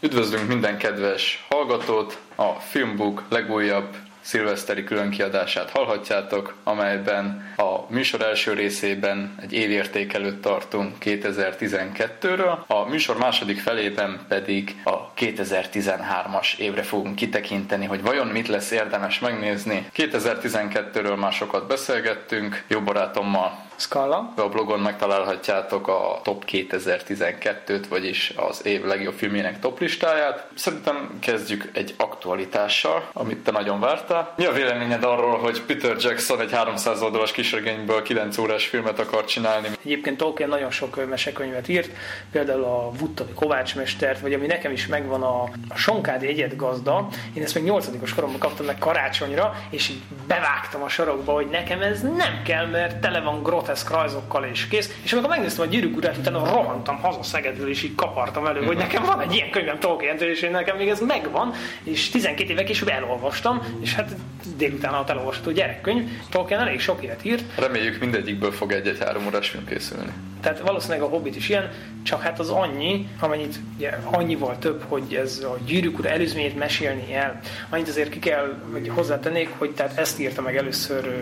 Üdvözlünk minden kedves hallgatót! A Filmbook legújabb szilveszteri különkiadását hallhatjátok, amelyben a műsor első részében egy évértékelőt tartunk 2012-ről, a műsor második felében pedig a 2013-as évre fogunk kitekinteni, hogy vajon mit lesz érdemes megnézni. 2012-ről már sokat beszélgettünk, jó barátommal Scala. A blogon megtalálhatjátok a Top 2012-t, vagyis az év legjobb filmjének top listáját. Szerintem kezdjük egy aktualitással, amit te nagyon vártál. Mi a véleményed arról, hogy Peter Jackson egy 300 oldalas kisregényből 9 órás filmet akar csinálni? Egyébként Tolkien nagyon sok mesekönyvet írt, például a Vuttavi Kovácsmestert, vagy ami nekem is megvan a, a Sonkádi Egyet gazda. Én ezt még 8 koromban kaptam meg karácsonyra, és így bevágtam a sarokba, hogy nekem ez nem kell, mert tele van grot groteszk rajzokkal és kész. És amikor megnéztem a gyűrűk urát, utána rohantam haza Szegedről, és így kapartam elő, hogy nekem van egy ilyen könyvem tolkien és én nekem még ez megvan, és 12 évek később elolvastam, és hát délután alatt elolvasható gyerekkönyv. Tolkien elég sok ilyet írt. Reméljük mindegyikből fog egy-egy három órás film készülni. Tehát valószínűleg a Hobbit is ilyen, csak hát az annyi, amennyit ugye, annyival több, hogy ez a gyűrűk ura előzményét mesélni el. Annyit azért ki kell, hogy hozzátennék, hogy tehát ezt írta meg először uh,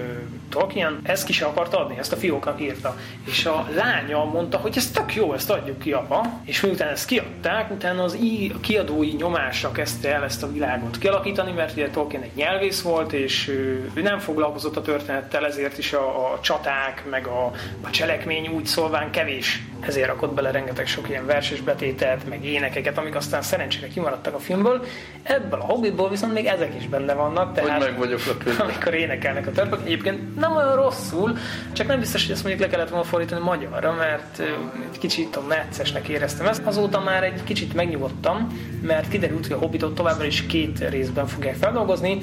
Tolkien, ezt ki sem akarta adni, ezt a fióknak írta. És a lánya mondta, hogy ez tök jó, ezt adjuk ki apa. És miután ezt kiadták, utána az i, kiadói nyomásra kezdte el ezt a világot kialakítani, mert ugye Tolkien egy nyelvész volt, és ő nem foglalkozott a történettel, ezért is a, a csaták, meg a, a cselekmény úgy szólván kevés. Ezért rakott bele rengeteg sok ilyen verses betételt, meg énekeket, amik aztán szerencsére kimaradtak a filmből. Ebből a Hobbitból viszont még ezek is benne vannak. Tehát, hogy meg vagyok amikor énekelnek a törpök. Egyébként nem olyan rosszul, csak nem biztos, hogy ezt mondjuk le kellett volna fordítani magyarra, mert egy kicsit a neccesnek éreztem ezt. Azóta már egy kicsit megnyugodtam, mert kiderült, hogy a Hobbitot továbbra is két részben fogják feldolgozni,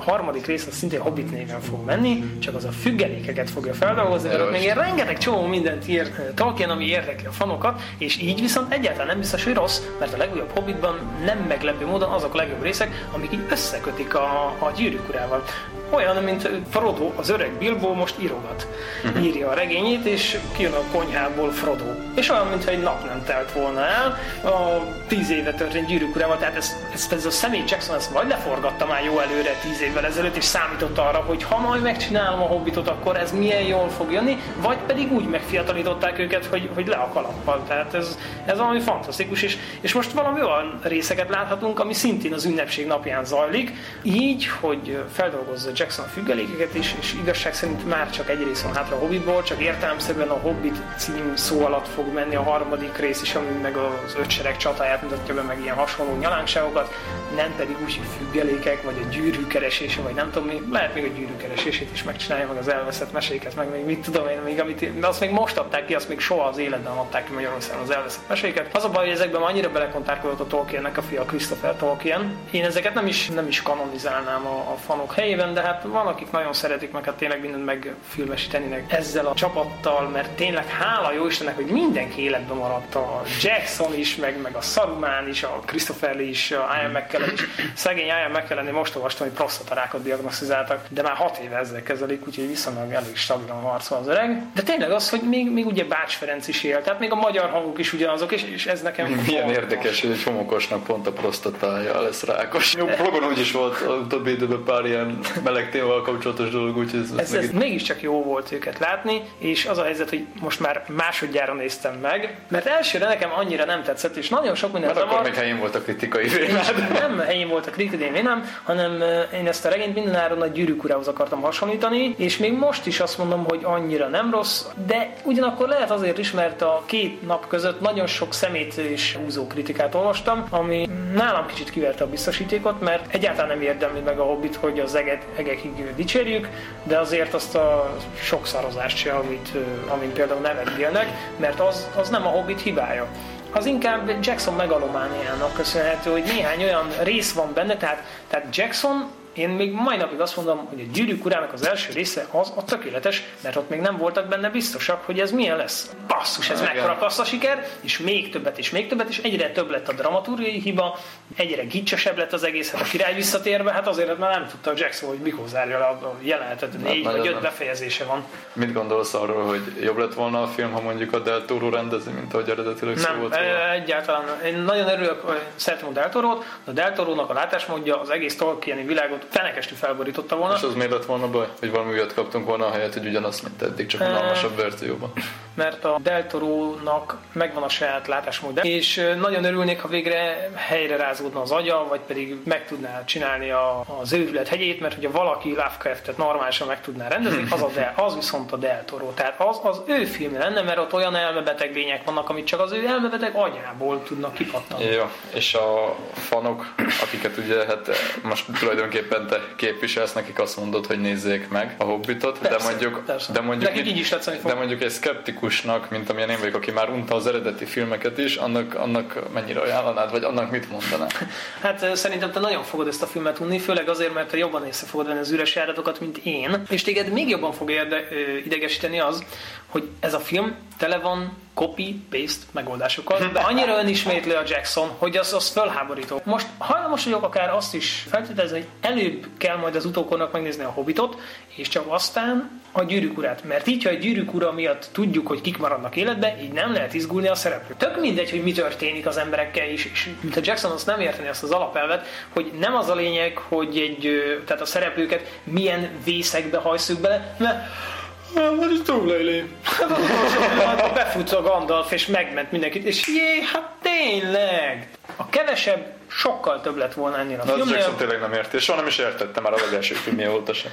harmadik rész az szintén Hobbit néven fog menni, csak az a függelékeket fogja feldolgozni, mert ott még rengeteg csomó mindent ír Tolkien, ami érdekli a fanokat, és így viszont egyáltalán nem biztos, hogy rossz, mert a legújabb Hobbitban nem meglepő módon azok a legjobb részek, amik így összekötik a, a gyűrűk urával olyan, mint Frodo, az öreg Bilbo most írogat. Uh-huh. Írja a regényét, és kijön a konyhából Frodo. És olyan, mintha egy nap nem telt volna el, a tíz éve történt gyűrűk urával, tehát ez, ez, ez a személy Jackson ezt vagy leforgatta már jó előre tíz évvel ezelőtt, és számított arra, hogy ha majd megcsinálom a hobbitot, akkor ez milyen jól fog jönni, vagy pedig úgy megfiatalították őket, hogy, hogy le a kalappal. Tehát ez, ez valami fantasztikus, és, és most valami olyan részeket láthatunk, ami szintén az ünnepség napján zajlik, így, hogy feldolgozza Jackson függelékeket is, és igazság szerint már csak egy rész van hátra a Hobbitból, csak értelemszerűen a Hobbit cím szó alatt fog menni a harmadik rész is, ami meg az ötsereg csatáját mutatja be, meg ilyen hasonló nyalánkságokat, nem pedig úgy, hogy függelékek, vagy a gyűrű keresése, vagy nem tudom mi, lehet még a gyűrű keresését is megcsinálja, meg az elveszett meséket, meg még mit tudom én, még amit, de azt még most adták ki, azt még soha az életben adták ki Magyarországon az elveszett meséket. Az a baj, hogy ezekben annyira belekontárkodott a Tolkiennek a fia Christopher Tolkien. Én ezeket nem is, nem is kanonizálnám a, a fanok helyében, de hát van, akik nagyon szeretik meg hát tényleg mindent megfilmesíteni meg ezzel a csapattal, mert tényleg hála jó Istennek, hogy mindenki életben maradt, a Jackson is, meg, meg a Saruman is, a Christopher is, a Ian McKellen is. Szegény Ian McKellen, most olvastam, hogy prostatarákot diagnosztizáltak, de már hat éve ezzel kezelik, úgyhogy viszonylag elég stabilan harcol az öreg. De tényleg az, hogy még, még ugye Bács Ferenc is él, tehát még a magyar hangok is ugyanazok, és, és ez nekem Milyen fontos. érdekes, hogy egy homokosnak pont a prostatája lesz rákos. Jó, blogon úgy is volt a utóbbi időben pár ilyen meleg témával kapcsolatos dolog, úgyhogy ez, ez, ez, ez mégiscsak jó volt őket látni, és az a helyzet, hogy most már másodjára néztem meg, mert elsőre nekem annyira nem tetszett, és nagyon sok minden Mert akkor még helyén volt a kritikai. Nem helyén volt a kritikai vénám, hanem én ezt a regényt mindenáron a gyűrűk urához akartam hasonlítani, és még most is azt mondom, hogy annyira nem rossz, de ugyanakkor lehet azért is, mert a két nap között nagyon sok szemét és húzó kritikát olvastam, ami nálam kicsit kiverte a biztosítékot, mert egyáltalán nem érdemli meg a hobbit, hogy az eget, egekig dicsérjük, de azért azt a sok szarozást se, amit, amin például nevetgélnek, mert az, az nem a hobbit hibája az inkább Jackson megalomániának köszönhető, hogy néhány olyan rész van benne, tehát, tehát Jackson én még mai napig azt mondom, hogy a gyűrűk urának az első része az a tökéletes, mert ott még nem voltak benne biztosak, hogy ez milyen lesz. Basszus, ez mekkora a siker, és még többet és még többet, és egyre több lett a dramaturgiai hiba, egyre gicsesebb lett az egész, hát a király visszatérve, hát azért már nem tudta Jackson, hogy mikor zárja le a jelenetet, négy vagy öt befejezése van. Mit gondolsz arról, hogy jobb lett volna a film, ha mondjuk a Del Toro rendezi, mint ahogy eredetileg szó volt? Nem, egyáltalán. Én nagyon örülök, szeretem a Del Toro-t, a Del Toro-nak a látásmódja az egész Tolkieni világot fenekestű felborította volna. És az miért lett volna baj, hogy valami újat kaptunk volna a helyet, hogy ugyanazt, mint eddig, csak unalmasabb verzióban? Mert a Del Toro-nak megvan a saját látásmódja, és nagyon örülnék, ha végre helyre rázódna az agya, vagy pedig meg tudná csinálni a, az őrület hegyét, mert hogyha valaki Lovecraftet normálisan meg tudná rendezni, az, a Del, az viszont a Del Toro. Tehát az az ő film lenne, mert ott olyan elmebeteg lények vannak, amit csak az ő elmebeteg agyából tudnak kipattani. Jó, és a fanok, akiket ugye hát most tulajdonképpen te képviselsz, nekik azt mondod, hogy nézzék meg a Hobbitot, persze, de mondjuk, persze. de mondjuk, így is de mondjuk egy szkeptikusnak, mint amilyen én vagyok, aki már unta az eredeti filmeket is, annak, annak mennyire ajánlanád, vagy annak mit mondaná? Hát szerintem te nagyon fogod ezt a filmet unni, főleg azért, mert te jobban észre fogod venni az üres járatokat, mint én, és téged még jobban fog érde, idegesíteni az, hogy ez a film tele van copy-paste megoldásokkal, de annyira önismétlő a Jackson, hogy az, az fölháborító. Most hajlamos vagyok akár azt is feltételezni, hogy előbb kell majd az utókornak megnézni a Hobbitot, és csak aztán a gyűrűk urát. Mert így, ha a gyűrűk ura miatt tudjuk, hogy kik maradnak életbe, így nem lehet izgulni a szereplők. Tök mindegy, hogy mi történik az emberekkel is, és mint a Jackson azt nem érteni azt az alapelvet, hogy nem az a lényeg, hogy egy, tehát a szereplőket milyen vészekbe hajszuk bele, mert Hát ez túl lejlé. Hát befut a Gandalf és megment mindenkit, és jé, hát tényleg. A kevesebb sokkal több lett volna ennél a filmnél. Az Jackson tényleg nem érti, és soha nem is értettem már a legelső filmje óta sem.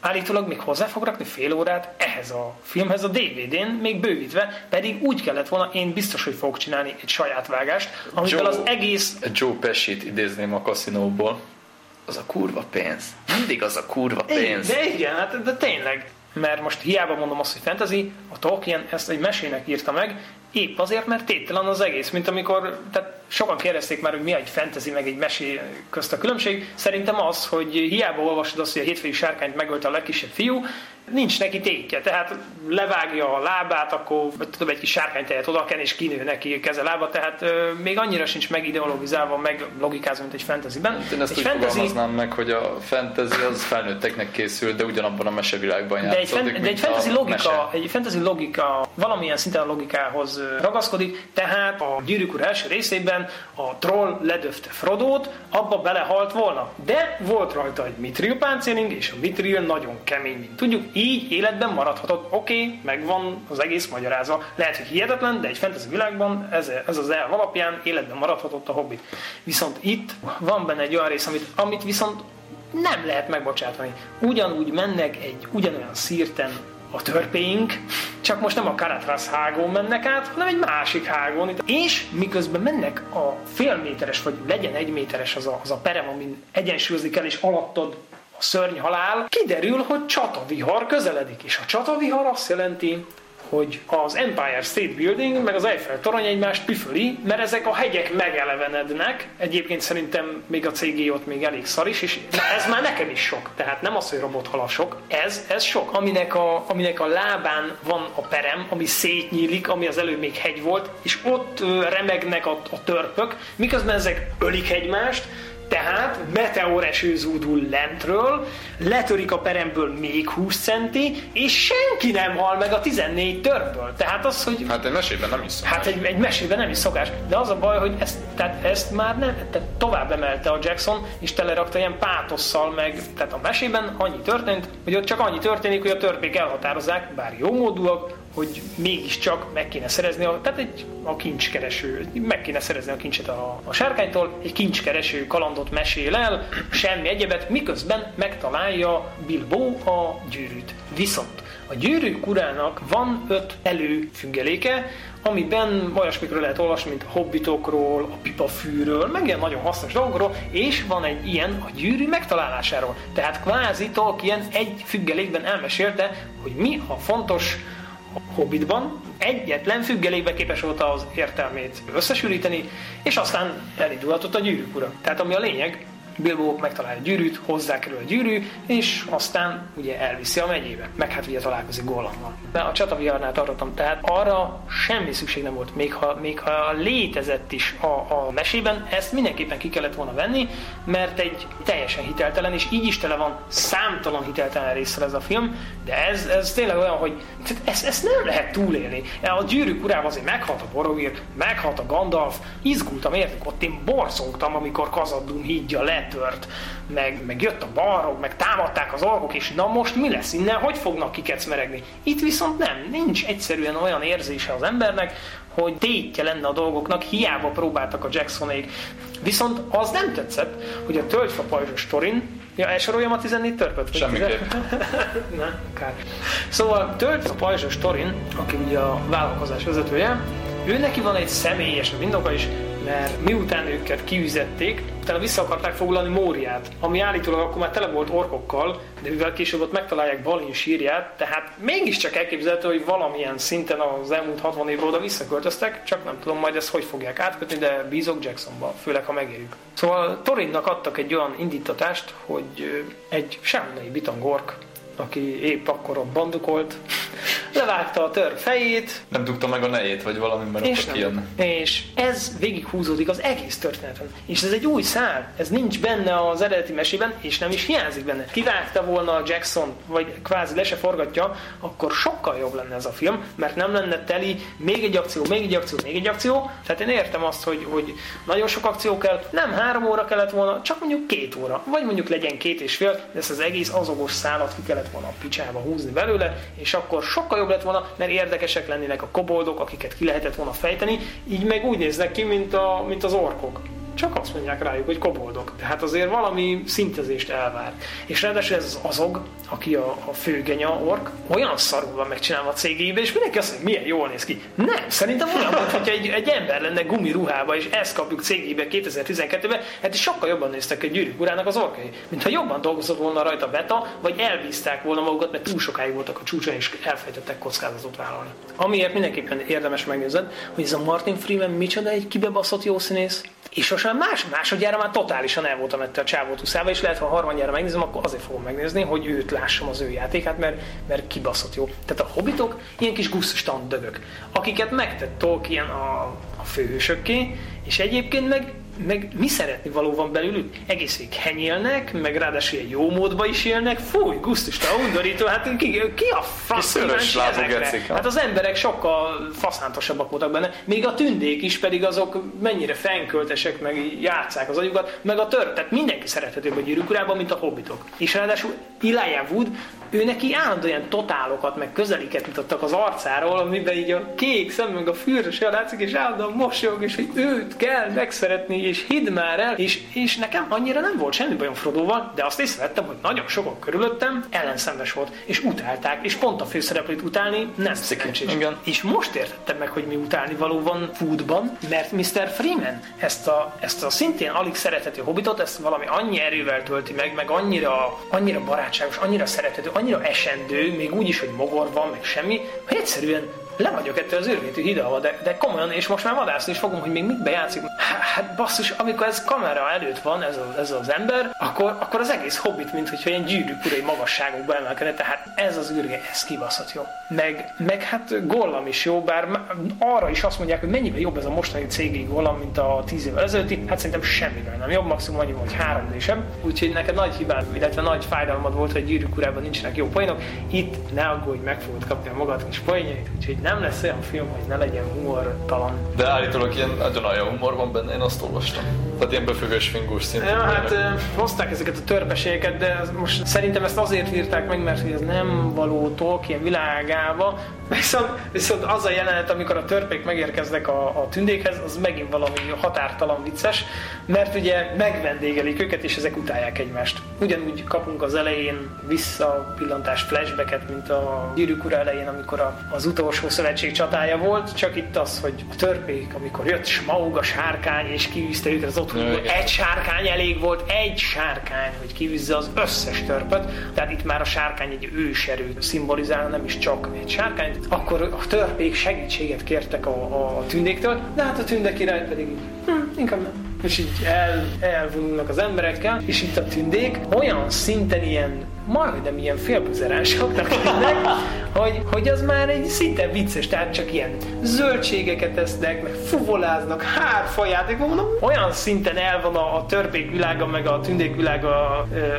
Állítólag még hozzá fog rakni fél órát ehhez a filmhez a DVD-n, még bővítve, pedig úgy kellett volna, én biztos, hogy fogok csinálni egy saját vágást, amivel Joe, az egész... Joe Pesci-t idézném a kaszinóból. Az a kurva pénz. Mindig az a kurva pénz. De igen, hát de tényleg mert most hiába mondom azt, hogy fantasy, a Tolkien ezt egy mesének írta meg, épp azért, mert tételen az egész, mint amikor, tehát sokan kérdezték már, hogy mi egy fantasy meg egy mesé közt a különbség. Szerintem az, hogy hiába olvasod azt, hogy a hétfői sárkányt megölte a legkisebb fiú, nincs neki tétje, tehát levágja a lábát, akkor tudom, egy kis sárkánytejet odaken és kinő neki keze lába, tehát ö, még annyira sincs megideologizálva, meg logikázva, mint egy fantasyben. Hát én ezt egy úgy fantasy... fogalmaznám meg, hogy a fantasy az felnőtteknek készül, de ugyanabban a mesevilágban de egy, fan, de egy fantasy logika, egy fantasy logika valamilyen szinten a logikához ragaszkodik, tehát a gyűrűk úr első részében a troll ledöfte Frodót, abba belehalt volna. De volt rajta egy mithril páncéling, és a mithril nagyon kemény, mint tudjuk, így életben maradhatott. Oké, okay, megvan az egész magyarázva. Lehet, hogy hihetetlen, de egy fantasy világban ez, ez az elv alapján életben maradhatott a hobbit. Viszont itt van benne egy olyan rész, amit, amit viszont nem lehet megbocsátani. Ugyanúgy mennek egy ugyanolyan szírten a törpéink, csak most nem a Karatras hágón mennek át, hanem egy másik hágón. És miközben mennek a fél méteres, vagy legyen egy méteres az a, az a perem, amin egyensúlyozni kell, és alattad a szörny halál, kiderül, hogy csatavihar közeledik. És a csatavihar azt jelenti, hogy az Empire State Building meg az Eiffel torony egymást püföli, mert ezek a hegyek megelevenednek. Egyébként szerintem még a CG ott még elég szar is, és ez már nekem is sok. Tehát nem az, hogy robothalasok, ez, ez sok. Aminek a, aminek a lábán van a perem, ami szétnyílik, ami az előbb még hegy volt, és ott remegnek a, a törpök, miközben ezek ölik egymást, tehát meteoreső zúdul lentről, letörik a peremből még 20 centi, és senki nem hal meg a 14 törből. Tehát az, hogy... Hát egy mesében nem is szokás. Hát egy, egy mesében nem is szokás. De az a baj, hogy ezt, tehát ezt már nem, tehát tovább emelte a Jackson, és telerakta ilyen pátosszal meg. Tehát a mesében annyi történt, hogy ott csak annyi történik, hogy a törpék elhatározzák, bár jó módúak, hogy mégiscsak meg kéne szerezni, a, tehát egy, a kincskereső, meg kéne szerezni a kincset a, a sárkánytól, egy kincskereső kalandot mesél el, semmi egyebet, miközben megtalálja Bilbo a gyűrűt. Viszont a gyűrűk urának van öt előfüggeléke, amiben olyasmikről lehet olvasni, mint a hobbitokról, a pipafűről, meg ilyen nagyon hasznos dolgokról, és van egy ilyen a gyűrű megtalálásáról. Tehát kvázi Tolkien egy függelékben elmesélte, hogy mi a fontos Hobbitban egyetlen függelékbe képes volt az értelmét összesűríteni, és aztán elindulhatott a gyűrűk ura. Tehát ami a lényeg, Bilbo megtalálja a gyűrűt, hozzákerül a gyűrű, és aztán ugye elviszi a megyébe. Meg hát ugye találkozik Gollammal. De a csataviharnál tartottam, tehát arra semmi szükség nem volt, még ha, még ha létezett is a, a mesében, ezt mindenképpen ki kellett volna venni, mert egy teljesen hiteltelen, és így is tele van számtalan hiteltelen részre ez a film, de ez, ez tényleg olyan, hogy ezt, ezt nem lehet túlélni. A gyűrűk urában azért meghalt a Boromir, meghalt a Gandalf, izgultam, értük, ott én borzongtam, amikor Kazadum hídja letört, meg, meg jött a balrog, meg támadták az orkok, és na most mi lesz innen, hogy fognak kikecmeregni? Itt viszont nem, nincs egyszerűen olyan érzése az embernek, hogy tétje lenne a dolgoknak, hiába próbáltak a Jacksonék. Viszont az nem tetszett, hogy a tölgyfa pajzsos Torin, ja, elsoroljam a 14 törpöt? Semmiképp. Na, kár. Szóval tölgyfa pajzsos Torin, aki ugye a vállalkozás vezetője, ő neki van egy személyes indoka is, mert miután őket kiüzették, utána vissza akarták foglalni Móriát, ami állítólag akkor már tele volt orkokkal, de mivel később ott megtalálják Balin sírját, tehát mégiscsak elképzelhető, hogy valamilyen szinten az elmúlt 60 évről oda visszaköltöztek, csak nem tudom majd ezt hogy fogják átkötni, de bízok Jacksonba, főleg ha megérjük. Szóval Torinnak adtak egy olyan indítatást, hogy egy sámnai bitangork aki épp akkor ott bandukolt, levágta a tör fejét. Nem tudta meg a nejét, vagy valami, mert és, nem. és ez végighúzódik az egész történeten. És ez egy új szál, ez nincs benne az eredeti mesében, és nem is hiányzik benne. Kivágta volna a Jackson, vagy kvázi le se forgatja, akkor sokkal jobb lenne ez a film, mert nem lenne teli még egy akció, még egy akció, még egy akció. Tehát én értem azt, hogy, hogy nagyon sok akció kell, nem három óra kellett volna, csak mondjuk két óra, vagy mondjuk legyen két és fél, de ezt az egész azogos szálat ki kellett volna a picsába húzni belőle, és akkor sokkal jobb lett volna, mert érdekesek lennének a koboldok, akiket ki lehetett volna fejteni, így meg úgy néznek ki, mint, a, mint az orkok csak azt mondják rájuk, hogy koboldok. Tehát azért valami szintezést elvár. És ráadásul ez az azog, aki a, a főgenya ork, olyan szarul van megcsinálva a cégébe, és mindenki azt mondja, milyen jól néz ki. Nem, szerintem olyan volt, hogyha egy, egy ember lenne gumiruhába, és ezt kapjuk cégébe 2012-ben, hát sokkal jobban néztek egy gyűrűk urának az orkai. Mintha jobban dolgozott volna rajta beta, vagy elbízták volna magukat, mert túl sokáig voltak a csúcson, és elfejtettek kockázatot vállalni. Amiért mindenképpen érdemes megnézed, hogy ez a Martin Freeman micsoda egy kibebaszott jó színész, és már más, másodjára már totálisan el voltam ettől a csávót uszába, és lehet, ha a harmadjára megnézem, akkor azért fogom megnézni, hogy őt lássam az ő játékát, mert, mert kibaszott jó. Tehát a hobbitok ilyen kis gusztustan dögök, akiket megtett Tolkien a, a főhősökké, és egyébként meg meg mi szeretni való van belőlük? Egész vég henyélnek, meg ráadásul ilyen jó módba is élnek. Fúj, gusztusta, undorító, hát ki, ki a fasz Hát az emberek sokkal faszántosabbak voltak benne. Még a tündék is pedig azok mennyire fenköltesek, meg játszák az agyukat, meg a tört. Tehát mindenki szerethetőbb a gyűrűk mint a hobbitok. És ráadásul Elijah Wood ő neki állandóan ilyen totálokat, meg közeliket mutattak az arcáról, amiben így a kék szem, meg a fűrös látszik, és állandóan mosolyog, és hogy őt kell megszeretni, és hidd már el, és, és nekem annyira nem volt semmi bajom Frodóval, de azt észrevettem, hogy nagyon sokak körülöttem ellenszenves volt, és utálták, és pont a főszereplőt utálni nem szerencsés. És most értettem meg, hogy mi utálni való van foodban, mert Mr. Freeman ezt a, ezt a szintén alig szerethető hobbitot, ezt valami annyi erővel tölti meg, meg annyira, annyira barátságos, annyira szerethető, annyira esendő, még úgy is, hogy mogor van, meg semmi, hogy egyszerűen le vagyok ettől az őrvétű hidalva, de, de komolyan, és most már vadászni is fogom, hogy még mit bejátszik. Hát basszus, amikor ez kamera előtt van, ez, a, ez az ember, akkor, akkor az egész hobbit, mint hogyha ilyen gyűrűk urai magasságokba emelkedne, tehát ez az űrge, ez kibaszott jó. Meg, meg hát Gollam is jó, bár arra is azt mondják, hogy mennyivel jobb ez a mostani cégi Gollam, mint a 10 évvel ezelőtti, hát szerintem semmivel nem jobb, maximum annyi, hogy három sem. Úgyhogy neked nagy hibád, illetve nagy fájdalmad volt, hogy gyűrűk urában nincsenek jó poénok. Itt ne aggódj, meg fogod kapni a magad kis poénjait, úgyhogy nem lesz olyan film, hogy ne legyen humortalan. De állítólag ilyen nagyon olyan humor van benne, én azt olvastam. Tehát ilyen befőgös fingós szintű. Ja, hát hozták ezeket a törpeségeket, de most szerintem ezt azért írták meg, mert ez nem való Tolkien világába. Viszont, viszont az a jelenet, amikor a törpék megérkeznek a, a tündékhez, az megint valami határtalan vicces, mert ugye megvendégelik őket, és ezek utálják egymást. Ugyanúgy kapunk az elején visszapillantás flashbacket, mint a gyűrűk ura elején, amikor a, az utolsó szövetség csatája volt, csak itt az, hogy a törpék, amikor jött Smaug a sárkány, és kiűzte őket az otthonból, egy sárkány elég volt, egy sárkány, hogy kiűzze az összes törpöt, tehát itt már a sárkány egy őserőt szimbolizál, nem is csak egy sárkány, akkor a törpék segítséget kértek a, a tündéktől, de hát a tündek király pedig hm, inkább nem. És így el, elvonulnak az emberekkel, és itt a tündék olyan szinten ilyen majdnem ilyen félbuzeránsoknak tűnnek, hogy, hogy az már egy szinte vicces, tehát csak ilyen zöldségeket esznek, meg fuvoláznak, hárfajáték, mondom, olyan szinten el van a, a törpék világa, meg a tündék világa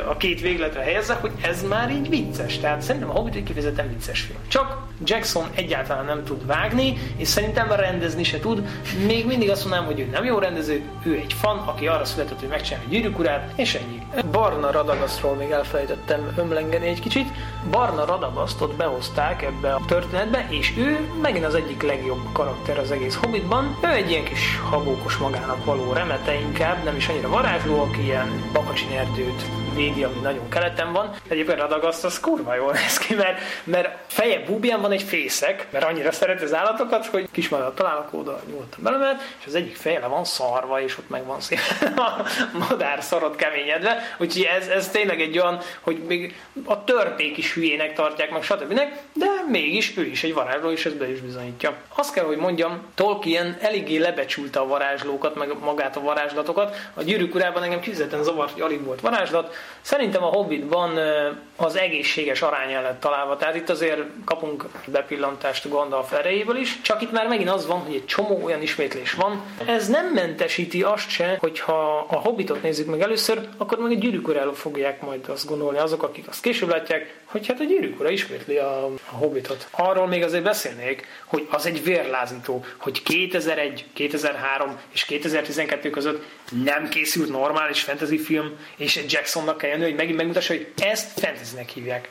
a két végletre helyezve, hogy ez már így vicces. Tehát szerintem a Hobbit egy kifejezetten vicces film. Csak Jackson egyáltalán nem tud vágni, és szerintem rendezni se tud. Még mindig azt mondanám, hogy ő nem jó rendező, ő egy fan, aki arra született, hogy megcsinálja a gyűrűkurát, és ennyi. Barna Radagasztról még elfelejtettem ömlengeni egy kicsit. Barna Radagasztot behozták ebbe a történetbe, és ő megint az egyik legjobb karakter az egész Hobbitban. Ő egy ilyen kis habókos magának való remete inkább, nem is annyira varázsló, aki ilyen bakacsin védi, ami nagyon keleten van. Egyébként Radagaszt az kurva jól néz ki, mert, mert feje búbján van egy fészek, mert annyira szeret az állatokat, hogy kismaradt találok oda nyúltam belemet, és az egyik feje van szarva, és ott meg van szépen a madár szarott keményedve. Úgyhogy ez, ez tényleg egy olyan, hogy még a törpék is hülyének tartják meg, stb. De mégis ő is egy varázsló, és ez be is bizonyítja. Azt kell, hogy mondjam, Tolkien eléggé lebecsülte a varázslókat, meg magát a varázslatokat. A gyűrűk urában engem kizetten zavart, hogy alig volt varázslat. Szerintem a Hobbitban az egészséges arány lett találva. Tehát itt azért kapunk bepillantást Gandalf erejéből is, csak itt már megint az van, hogy egy csomó olyan ismétlés van. Ez nem mentesíti azt se, hogyha a Hobbitot nézzük meg először, akkor meg a gyűrűk fogják majd azt gondolni azok, akik azt később látják, hogy hát a gyűrűk ura ismétli a, a Hobbitot. Arról még azért beszélnék, hogy az egy vérlázító, hogy 2001, 2003 és 2012 között nem készült normális fantasy film, és Jacksonnak kell jönni, hogy megint megmutassa, hogy ezt fantasynek hívják.